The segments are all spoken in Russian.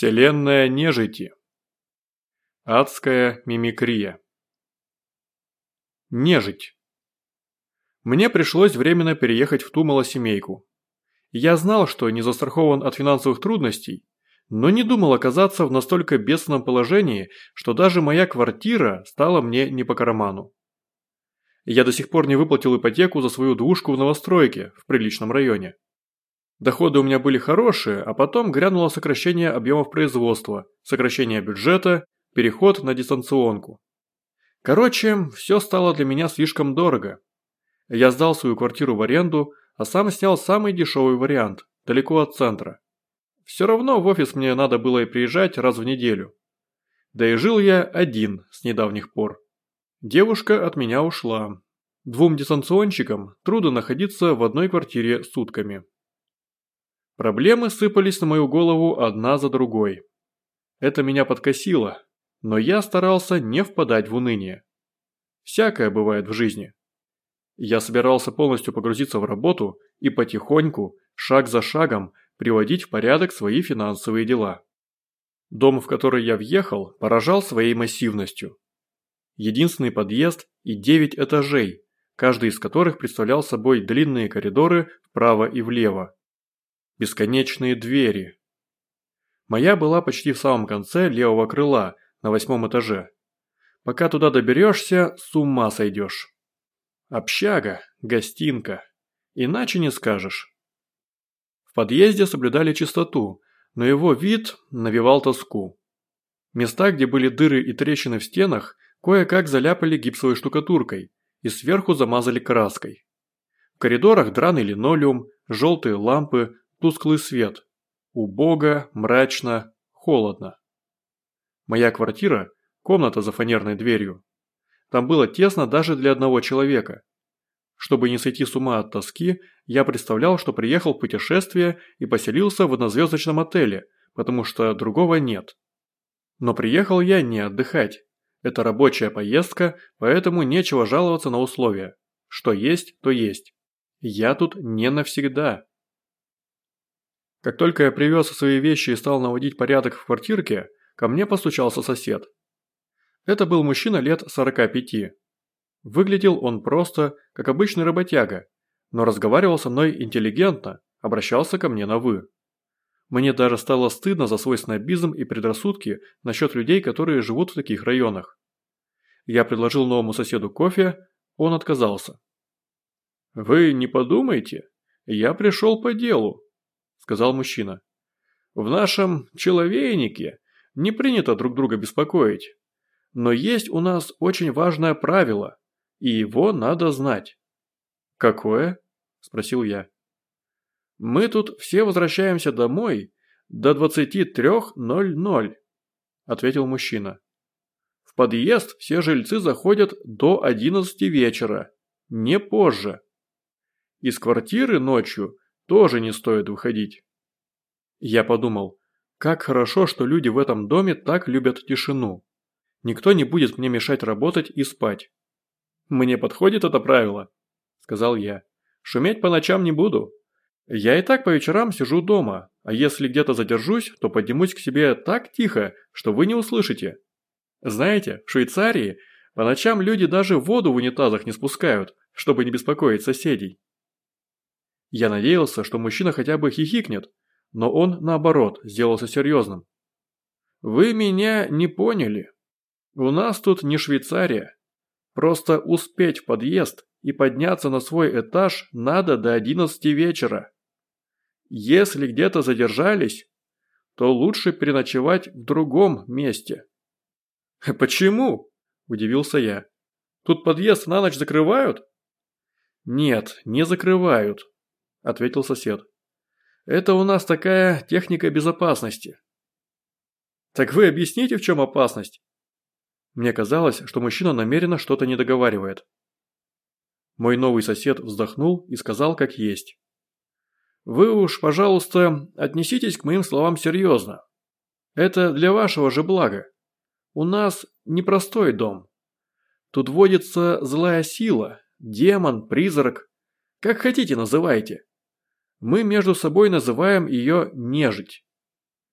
Вселенная нежити. Адская мимикрия. Нежить. Мне пришлось временно переехать в ту малосемейку. Я знал, что не застрахован от финансовых трудностей, но не думал оказаться в настолько бедственном положении, что даже моя квартира стала мне не по карману. Я до сих пор не выплатил ипотеку за свою двушку в новостройке в приличном районе. Доходы у меня были хорошие, а потом грянуло сокращение объемов производства, сокращение бюджета, переход на дистанционку. Короче, все стало для меня слишком дорого. Я сдал свою квартиру в аренду, а сам снял самый дешевый вариант, далеко от центра. Все равно в офис мне надо было и приезжать раз в неделю. Да и жил я один с недавних пор. Девушка от меня ушла. Двум дистанционщикам трудно находиться в одной квартире сутками. Проблемы сыпались на мою голову одна за другой. Это меня подкосило, но я старался не впадать в уныние. Всякое бывает в жизни. Я собирался полностью погрузиться в работу и потихоньку, шаг за шагом, приводить в порядок свои финансовые дела. Дом, в который я въехал, поражал своей массивностью. Единственный подъезд и девять этажей, каждый из которых представлял собой длинные коридоры вправо и влево, бесконечные двери. Моя была почти в самом конце левого крыла, на восьмом этаже. Пока туда доберешься, с ума сойдешь. Общага, гостинка. Иначе не скажешь. В подъезде соблюдали чистоту, но его вид навевал тоску. Места, где были дыры и трещины в стенах, кое-как заляпали гипсовой штукатуркой и сверху замазали краской. В коридорах драный линолеум, желтые лампы, Тусклый свет. Убого, мрачно, холодно. Моя квартира – комната за фанерной дверью. Там было тесно даже для одного человека. Чтобы не сойти с ума от тоски, я представлял, что приехал в путешествие и поселился в однозвездочном отеле, потому что другого нет. Но приехал я не отдыхать. Это рабочая поездка, поэтому нечего жаловаться на условия. Что есть, то есть. Я тут не навсегда. Как только я привез свои вещи и стал наводить порядок в квартирке, ко мне постучался сосед. Это был мужчина лет 45. Выглядел он просто, как обычный работяга, но разговаривал со мной интеллигентно, обращался ко мне на «вы». Мне даже стало стыдно за свой снобизм и предрассудки насчет людей, которые живут в таких районах. Я предложил новому соседу кофе, он отказался. «Вы не подумайте, я пришел по делу», сказал мужчина. «В нашем человейнике не принято друг друга беспокоить. Но есть у нас очень важное правило, и его надо знать». «Какое?» – спросил я. «Мы тут все возвращаемся домой до 23.00», – ответил мужчина. «В подъезд все жильцы заходят до 11 вечера, не позже. Из квартиры ночью тоже не стоит выходить. Я подумал, как хорошо, что люди в этом доме так любят тишину. Никто не будет мне мешать работать и спать. Мне подходит это правило, сказал я. Шуметь по ночам не буду. Я и так по вечерам сижу дома, а если где-то задержусь, то поднимусь к себе так тихо, что вы не услышите. Знаете, в Швейцарии по ночам люди даже воду в унитазах не спускают, чтобы не беспокоить соседей. Я надеялся, что мужчина хотя бы хихикнет, но он, наоборот, сделался серьезным. «Вы меня не поняли. У нас тут не Швейцария. Просто успеть в подъезд и подняться на свой этаж надо до одиннадцати вечера. Если где-то задержались, то лучше переночевать в другом месте». «Почему?» – удивился я. «Тут подъезд на ночь закрывают?» «Нет, не закрывают», – ответил сосед. «Это у нас такая техника безопасности». «Так вы объясните, в чем опасность?» Мне казалось, что мужчина намеренно что-то не договаривает. Мой новый сосед вздохнул и сказал как есть. «Вы уж, пожалуйста, отнеситесь к моим словам серьезно. Это для вашего же блага. У нас непростой дом. Тут водится злая сила, демон, призрак. Как хотите называйте. Мы между собой называем ее нежить.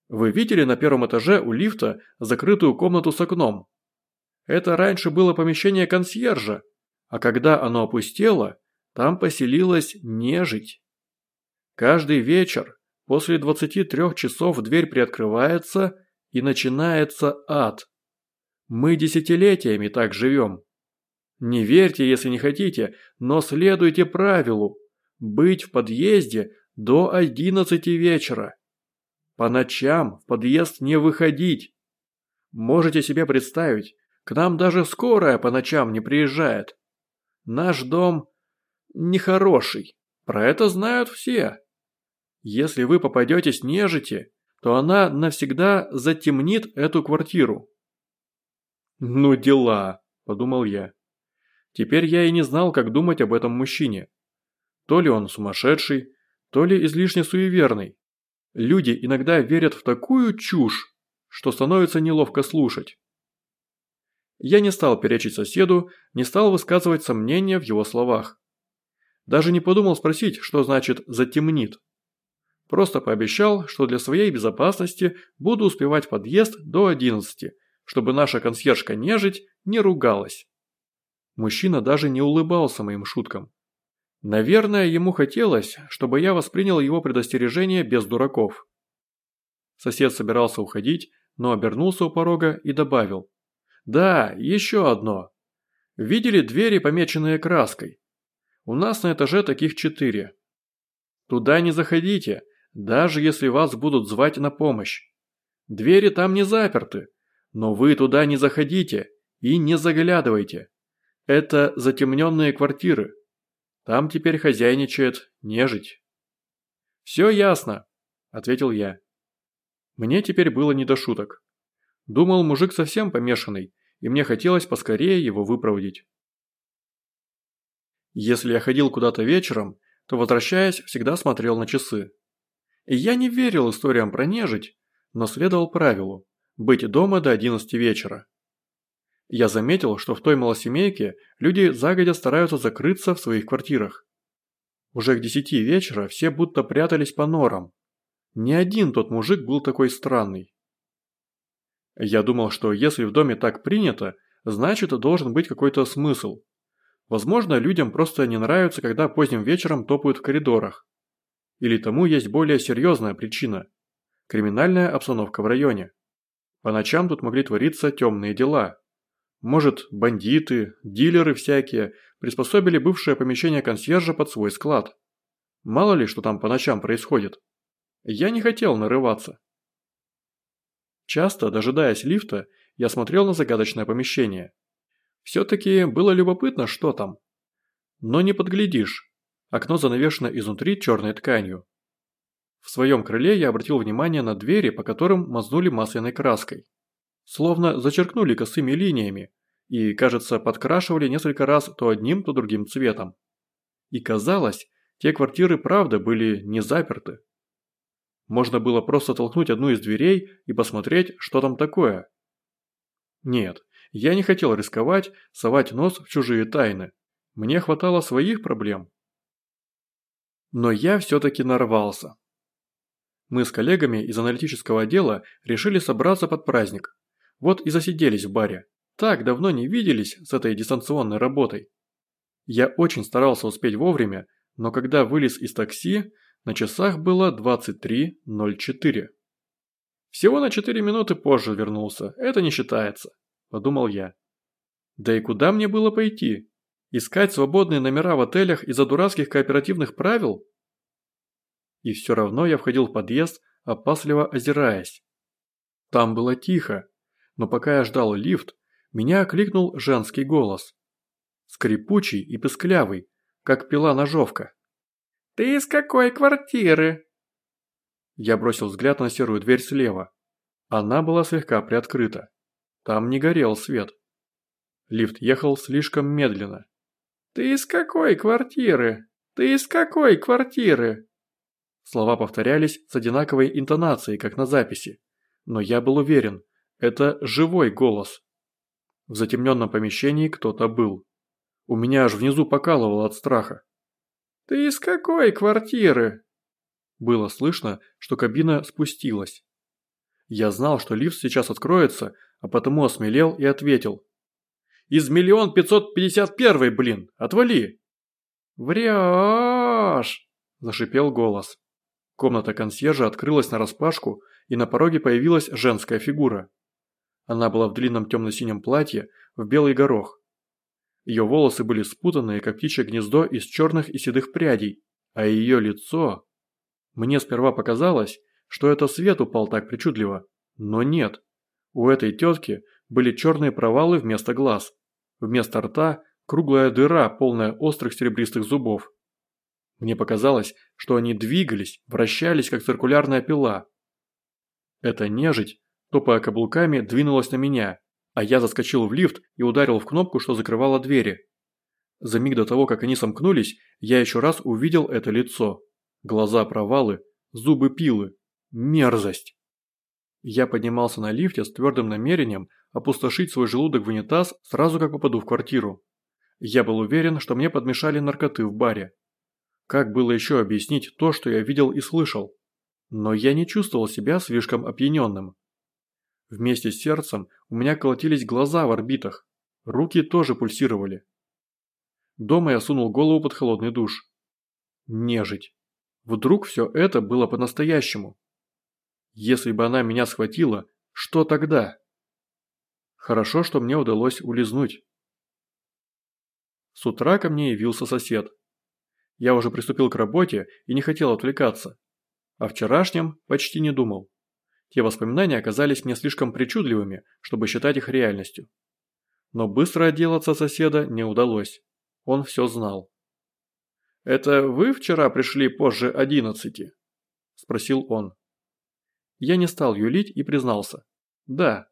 Вы видели на первом этаже у лифта закрытую комнату с окном? Это раньше было помещение консьержа, а когда оно опустело, там поселилась нежить. Каждый вечер после 23 часов дверь приоткрывается и начинается ад. Мы десятилетиями так живем. Не верьте, если не хотите, но следуйте правилу – быть в подъезде до 11 вечера. По ночам в подъезд не выходить. Можете себе представить, к нам даже скорая по ночам не приезжает. Наш дом нехороший, про это знают все. Если вы попадетесь нежити, то она навсегда затемнит эту квартиру. «Ну дела», – подумал я. Теперь я и не знал, как думать об этом мужчине. То ли он сумасшедший, то ли излишне суеверный. Люди иногда верят в такую чушь, что становится неловко слушать. Я не стал перечить соседу, не стал высказывать сомнения в его словах. Даже не подумал спросить, что значит «затемнит». Просто пообещал, что для своей безопасности буду успевать подъезд до 11, чтобы наша консьержка нежить не ругалась. Мужчина даже не улыбался моим шуткам. Наверное, ему хотелось, чтобы я воспринял его предостережение без дураков. Сосед собирался уходить, но обернулся у порога и добавил. «Да, еще одно. Видели двери, помеченные краской? У нас на этаже таких четыре. Туда не заходите, даже если вас будут звать на помощь. Двери там не заперты, но вы туда не заходите и не заглядывайте. Это затемненные квартиры. Там теперь хозяйничает нежить. «Все ясно», – ответил я. Мне теперь было не до шуток. Думал, мужик совсем помешанный, и мне хотелось поскорее его выпроводить. Если я ходил куда-то вечером, то, возвращаясь, всегда смотрел на часы. И я не верил историям про нежить, но следовал правилу – быть дома до 11 вечера. Я заметил, что в той малосемейке люди загодя стараются закрыться в своих квартирах. Уже к десяти вечера все будто прятались по норам. Ни один тот мужик был такой странный. Я думал, что если в доме так принято, значит должен быть какой-то смысл. Возможно, людям просто не нравится, когда поздним вечером топают в коридорах. Или тому есть более серьезная причина – криминальная обстановка в районе. По ночам тут могли твориться темные дела. Может, бандиты, дилеры всякие приспособили бывшее помещение консьержа под свой склад. Мало ли, что там по ночам происходит. Я не хотел нарываться. Часто, дожидаясь лифта, я смотрел на загадочное помещение. Все-таки было любопытно, что там. Но не подглядишь. Окно занавешено изнутри черной тканью. В своем крыле я обратил внимание на двери, по которым мазнули масляной краской. Словно зачеркнули косыми линиями и, кажется, подкрашивали несколько раз то одним, то другим цветом. И казалось, те квартиры правда были не заперты. Можно было просто толкнуть одну из дверей и посмотреть, что там такое. Нет, я не хотел рисковать, совать нос в чужие тайны. Мне хватало своих проблем. Но я все-таки нарвался. Мы с коллегами из аналитического отдела решили собраться под праздник. Вот и засиделись в баре. Так давно не виделись с этой дистанционной работой. Я очень старался успеть вовремя, но когда вылез из такси, на часах было 23.04. Всего на 4 минуты позже вернулся, это не считается, подумал я. Да и куда мне было пойти? Искать свободные номера в отелях из-за дурацких кооперативных правил? И все равно я входил в подъезд, опасливо озираясь. Там было тихо, но пока я ждал лифт, меня окликнул женский голос. Скрипучий и песклявый, как пила-ножовка. «Ты из какой квартиры?» Я бросил взгляд на серую дверь слева. Она была слегка приоткрыта. Там не горел свет. Лифт ехал слишком медленно. «Ты из какой квартиры? Ты из какой квартиры?» Слова повторялись с одинаковой интонацией, как на записи. Но я был уверен, это живой голос. В затемненном помещении кто-то был. У меня аж внизу покалывало от страха. «Ты из какой квартиры?» Было слышно, что кабина спустилась. Я знал, что лифт сейчас откроется, а потому осмелел и ответил. «Из миллион пятьсот пятьдесят первый, блин! Отвали!» «Врешь!» – зашипел голос. Комната консьержа открылась нараспашку, и на пороге появилась женская фигура. Она была в длинном темно-синем платье, в белый горох. Ее волосы были спутанные, как птичье гнездо из черных и седых прядей, а ее лицо... Мне сперва показалось, что это свет упал так причудливо, но нет. У этой тетки были черные провалы вместо глаз. Вместо рта круглая дыра, полная острых серебристых зубов. Мне показалось, что они двигались, вращались, как циркулярная пила. Эта нежить, топая каблуками, двинулась на меня, а я заскочил в лифт и ударил в кнопку, что закрывала двери. За миг до того, как они сомкнулись, я еще раз увидел это лицо. Глаза провалы, зубы пилы. Мерзость! Я поднимался на лифте с твердым намерением опустошить свой желудок в унитаз сразу как попаду в квартиру. Я был уверен, что мне подмешали наркоты в баре. Как было еще объяснить то, что я видел и слышал? Но я не чувствовал себя слишком опьяненным. Вместе с сердцем у меня колотились глаза в орбитах. Руки тоже пульсировали. Дома я сунул голову под холодный душ. Нежить. Вдруг все это было по-настоящему. Если бы она меня схватила, что тогда? Хорошо, что мне удалось улизнуть. С утра ко мне явился сосед. Я уже приступил к работе и не хотел отвлекаться. О вчерашнем почти не думал. Те воспоминания оказались мне слишком причудливыми, чтобы считать их реальностью. Но быстро отделаться соседа не удалось. Он все знал. «Это вы вчера пришли позже одиннадцати?» – спросил он. Я не стал юлить и признался. «Да».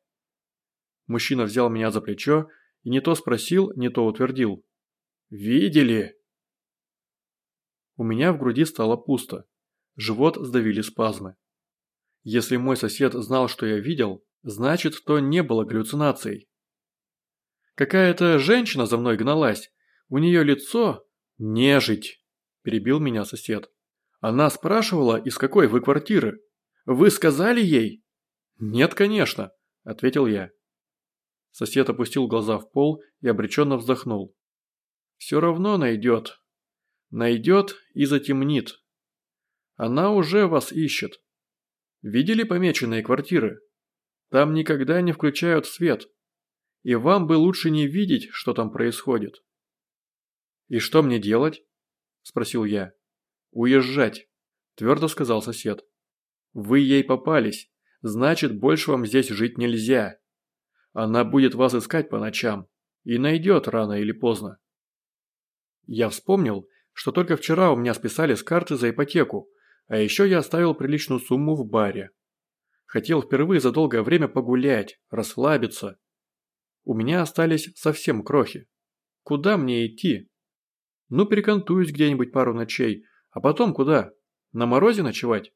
Мужчина взял меня за плечо и не то спросил, не то утвердил. «Видели?» У меня в груди стало пусто. Живот сдавили спазмы. Если мой сосед знал, что я видел, значит, то не было галлюцинацией. Какая-то женщина за мной гналась. У нее лицо... Нежить, перебил меня сосед. Она спрашивала, из какой вы квартиры. Вы сказали ей? Нет, конечно, ответил я. Сосед опустил глаза в пол и обреченно вздохнул. Все равно найдет. Найдет и затемнит. Она уже вас ищет. Видели помеченные квартиры? Там никогда не включают свет. И вам бы лучше не видеть, что там происходит. «И что мне делать?» – спросил я. «Уезжать», – твердо сказал сосед. «Вы ей попались, значит, больше вам здесь жить нельзя. Она будет вас искать по ночам и найдет рано или поздно». Я вспомнил, что только вчера у меня списали с карты за ипотеку, а еще я оставил приличную сумму в баре. Хотел впервые за долгое время погулять, расслабиться. У меня остались совсем крохи. Куда мне идти? Ну, перекантуюсь где-нибудь пару ночей, а потом куда? На морозе ночевать?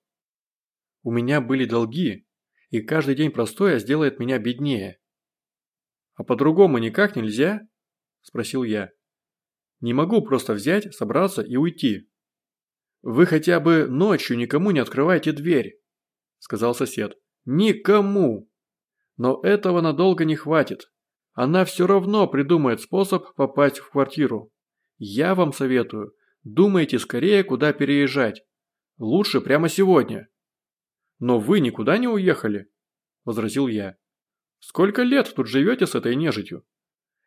У меня были долги, и каждый день простоя сделает меня беднее. А по-другому никак нельзя? Спросил я. Не могу просто взять, собраться и уйти. «Вы хотя бы ночью никому не открывайте дверь», – сказал сосед. «Никому! Но этого надолго не хватит. Она все равно придумает способ попасть в квартиру. Я вам советую, думайте скорее, куда переезжать. Лучше прямо сегодня». «Но вы никуда не уехали», – возразил я. «Сколько лет тут живете с этой нежитью?»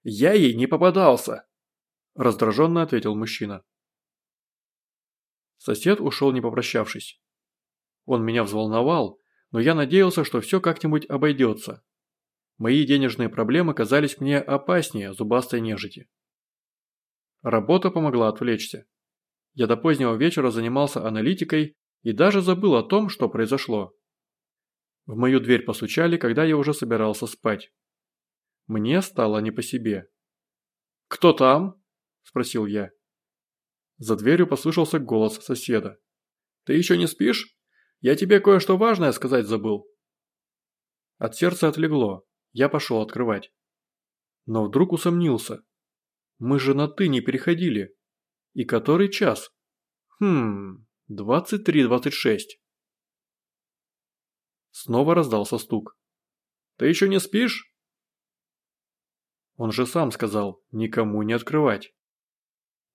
«Я ей не попадался», – раздраженно ответил мужчина. Сосед ушел не попрощавшись. Он меня взволновал, но я надеялся, что все как-нибудь обойдется. Мои денежные проблемы казались мне опаснее зубастой нежити. Работа помогла отвлечься. Я до позднего вечера занимался аналитикой и даже забыл о том, что произошло. В мою дверь постучали, когда я уже собирался спать. Мне стало не по себе. «Кто там?» – спросил я. За дверью послышался голос соседа. «Ты еще не спишь? Я тебе кое-что важное сказать забыл». От сердца отлегло. Я пошел открывать. Но вдруг усомнился. Мы же на «ты» не переходили. И который час? Хм, двадцать три двадцать шесть. Снова раздался стук. «Ты еще не спишь?» Он же сам сказал, никому не открывать.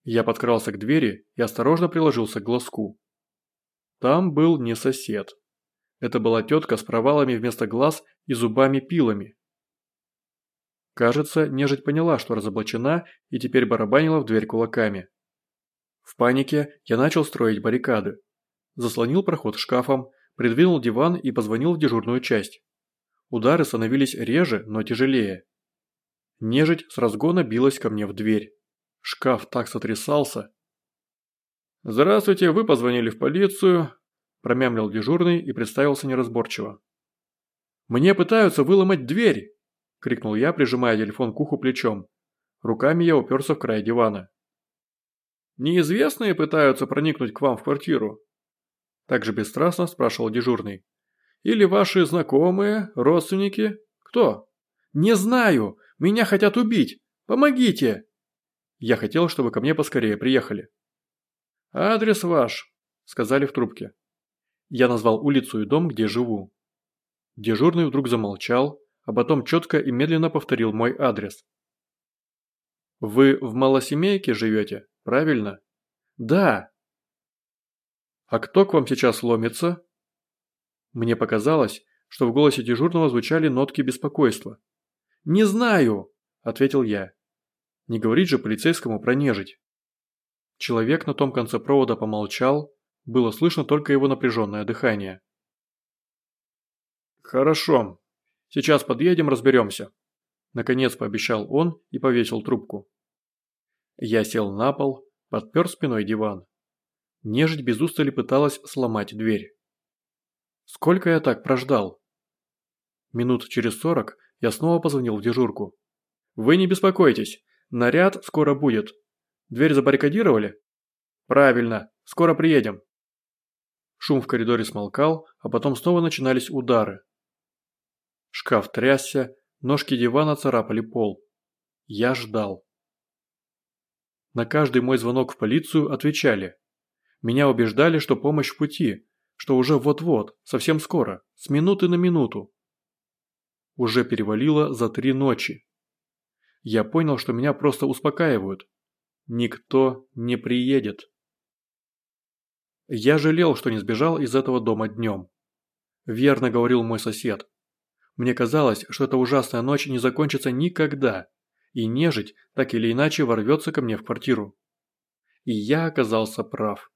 Я подкрался к двери и осторожно приложился к глазку. Там был не сосед. Это была тетка с провалами вместо глаз и зубами-пилами. Кажется, нежить поняла, что разоблачена, и теперь барабанила в дверь кулаками. В панике я начал строить баррикады. Заслонил проход шкафом, придвинул диван и позвонил в дежурную часть. Удары становились реже, но тяжелее. Нежить с разгона билась ко мне в дверь. Шкаф так сотрясался. «Здравствуйте, вы позвонили в полицию», – промямлил дежурный и представился неразборчиво. «Мне пытаются выломать дверь!» – крикнул я, прижимая телефон к уху плечом. Руками я уперся в край дивана. «Неизвестные пытаются проникнуть к вам в квартиру?» Также бесстрастно спрашивал дежурный. «Или ваши знакомые, родственники? Кто?» «Не знаю! Меня хотят убить! Помогите!» Я хотел, чтобы ко мне поскорее приехали. «Адрес ваш», – сказали в трубке. Я назвал улицу и дом, где живу. Дежурный вдруг замолчал, а потом четко и медленно повторил мой адрес. «Вы в малосемейке живете, правильно?» «Да». «А кто к вам сейчас ломится?» Мне показалось, что в голосе дежурного звучали нотки беспокойства. «Не знаю», – ответил я. Не говорить же полицейскому про нежить. Человек на том конце провода помолчал, было слышно только его напряженное дыхание. «Хорошо. Сейчас подъедем, разберемся», – наконец пообещал он и повесил трубку. Я сел на пол, подпер спиной диван. Нежить без устали пыталась сломать дверь. Сколько я так прождал? Минут через сорок я снова позвонил в дежурку. «Вы не беспокойтесь, наряд скоро будет. Дверь забаррикадировали?» «Правильно, скоро приедем». Шум в коридоре смолкал, а потом снова начинались удары. Шкаф трясся, ножки дивана царапали пол. Я ждал. На каждый мой звонок в полицию отвечали. Меня убеждали, что помощь в пути, что уже вот-вот, совсем скоро, с минуты на минуту. Уже перевалило за три ночи. Я понял, что меня просто успокаивают. Никто не приедет. Я жалел, что не сбежал из этого дома днем. Верно говорил мой сосед. Мне казалось, что эта ужасная ночь не закончится никогда, и нежить так или иначе ворвется ко мне в квартиру. И я оказался прав.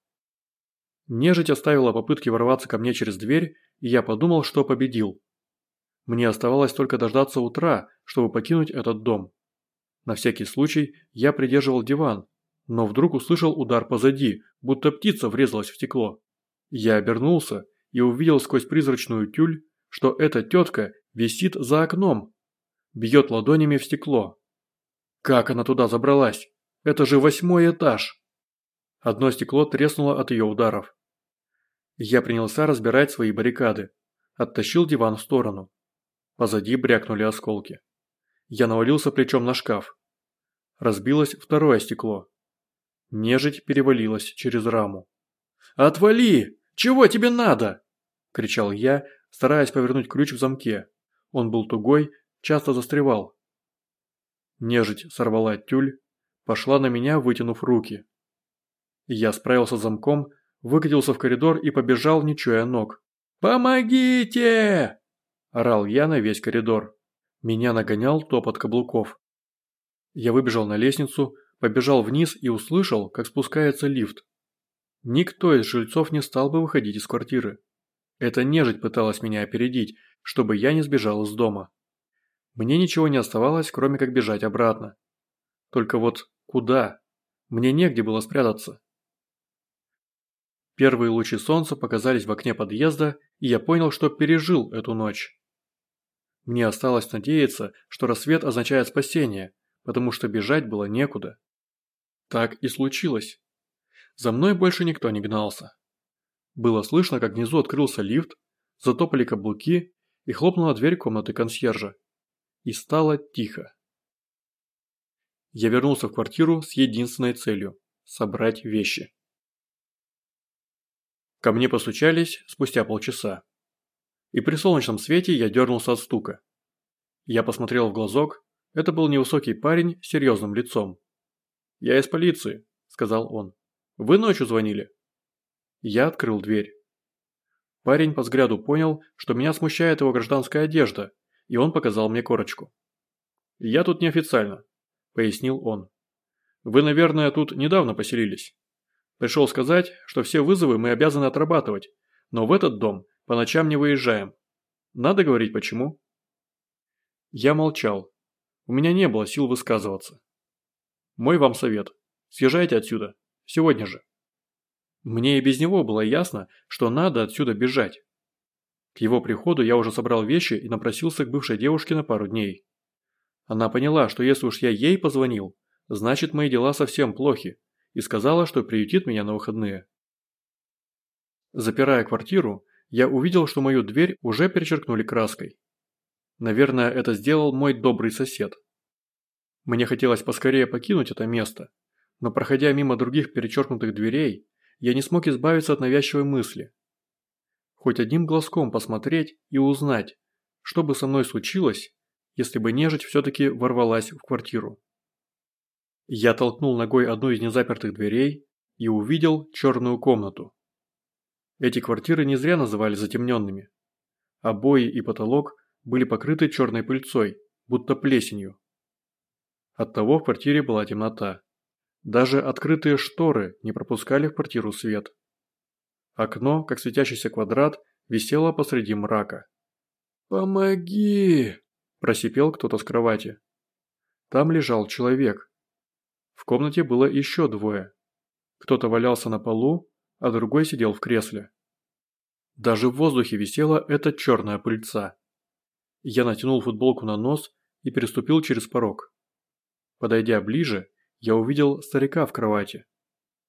Нежить оставила попытки ворваться ко мне через дверь, и я подумал, что победил. Мне оставалось только дождаться утра, чтобы покинуть этот дом. На всякий случай я придерживал диван, но вдруг услышал удар позади, будто птица врезалась в стекло. Я обернулся и увидел сквозь призрачную тюль, что эта тетка висит за окном, бьет ладонями в стекло. Как она туда забралась? Это же восьмой этаж! Одно стекло треснуло от ее ударов. Я принялся разбирать свои баррикады. Оттащил диван в сторону. Позади брякнули осколки. Я навалился плечом на шкаф. Разбилось второе стекло. Нежить перевалилась через раму. «Отвали! Чего тебе надо?» – кричал я, стараясь повернуть ключ в замке. Он был тугой, часто застревал. Нежить сорвала тюль, пошла на меня, вытянув руки. Я справился с замком, выкатился в коридор и побежал, не чуя ног. «Помогите!» – орал я на весь коридор. Меня нагонял топот каблуков. Я выбежал на лестницу, побежал вниз и услышал, как спускается лифт. Никто из жильцов не стал бы выходить из квартиры. Эта нежить пыталась меня опередить, чтобы я не сбежал из дома. Мне ничего не оставалось, кроме как бежать обратно. Только вот куда? Мне негде было спрятаться. Первые лучи солнца показались в окне подъезда, и я понял, что пережил эту ночь. Мне осталось надеяться, что рассвет означает спасение, потому что бежать было некуда. Так и случилось. За мной больше никто не гнался. Было слышно, как внизу открылся лифт, затопали каблуки и хлопнула дверь комнаты консьержа. И стало тихо. Я вернулся в квартиру с единственной целью – собрать вещи. Ко мне постучались спустя полчаса. И при солнечном свете я дернулся от стука. Я посмотрел в глазок, это был невысокий парень с серьезным лицом. «Я из полиции», – сказал он. «Вы ночью звонили?» Я открыл дверь. Парень по взгляду понял, что меня смущает его гражданская одежда, и он показал мне корочку. «Я тут неофициально», – пояснил он. «Вы, наверное, тут недавно поселились. Пришел сказать, что все вызовы мы обязаны отрабатывать, но в этот дом по ночам не выезжаем. Надо говорить почему?» Я молчал. У меня не было сил высказываться. Мой вам совет. Съезжайте отсюда. Сегодня же. Мне и без него было ясно, что надо отсюда бежать. К его приходу я уже собрал вещи и напросился к бывшей девушке на пару дней. Она поняла, что если уж я ей позвонил, значит мои дела совсем плохи, и сказала, что приютит меня на выходные. Запирая квартиру, я увидел, что мою дверь уже перечеркнули краской. Наверное, это сделал мой добрый сосед. Мне хотелось поскорее покинуть это место, но проходя мимо других перечеркнутых дверей, я не смог избавиться от навязчивой мысли. Хоть одним глазком посмотреть и узнать, что бы со мной случилось, если бы нежить все-таки ворвалась в квартиру. Я толкнул ногой одну из незапертых дверей и увидел черную комнату. Эти квартиры не зря называли затемненными. Обои и потолок были покрыты черной пыльцой, будто плесенью. Оттого в квартире была темнота. Даже открытые шторы не пропускали в квартиру свет. Окно, как светящийся квадрат, висело посреди мрака. «Помоги!» – просипел кто-то с кровати. Там лежал человек. В комнате было еще двое. Кто-то валялся на полу, а другой сидел в кресле. Даже в воздухе висела эта черная пыльца. Я натянул футболку на нос и переступил через порог. Подойдя ближе, я увидел старика в кровати.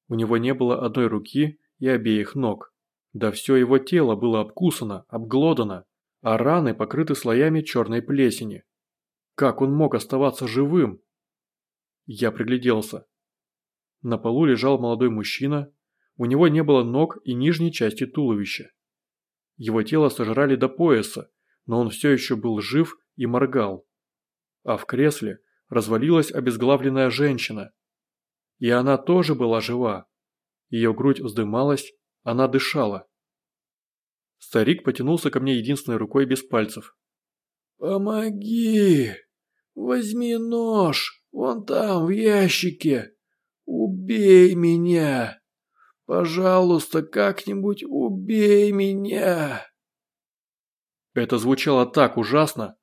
У него не было одной руки и обеих ног. Да все его тело было обкусано, обглодано, а раны покрыты слоями черной плесени. Как он мог оставаться живым? Я пригляделся. На полу лежал молодой мужчина, у него не было ног и нижней части туловища. Его тело сожрали до пояса, но он все еще был жив и моргал. А в кресле развалилась обезглавленная женщина. И она тоже была жива. Ее грудь вздымалась, она дышала. Старик потянулся ко мне единственной рукой без пальцев. «Помоги! Возьми нож! Вон там, в ящике! Убей меня! Пожалуйста, как-нибудь убей меня!» Это звучало так ужасно,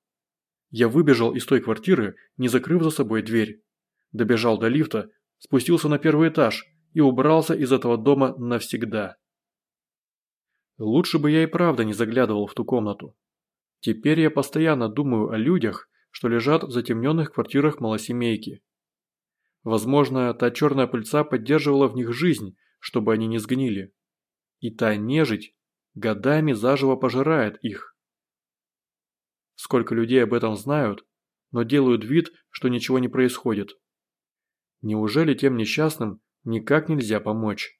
я выбежал из той квартиры, не закрыв за собой дверь. Добежал до лифта, спустился на первый этаж и убрался из этого дома навсегда. Лучше бы я и правда не заглядывал в ту комнату. Теперь я постоянно думаю о людях, что лежат в затемненных квартирах малосемейки. Возможно, та черная пыльца поддерживала в них жизнь, чтобы они не сгнили. И та нежить годами заживо пожирает их. Сколько людей об этом знают, но делают вид, что ничего не происходит. Неужели тем несчастным никак нельзя помочь?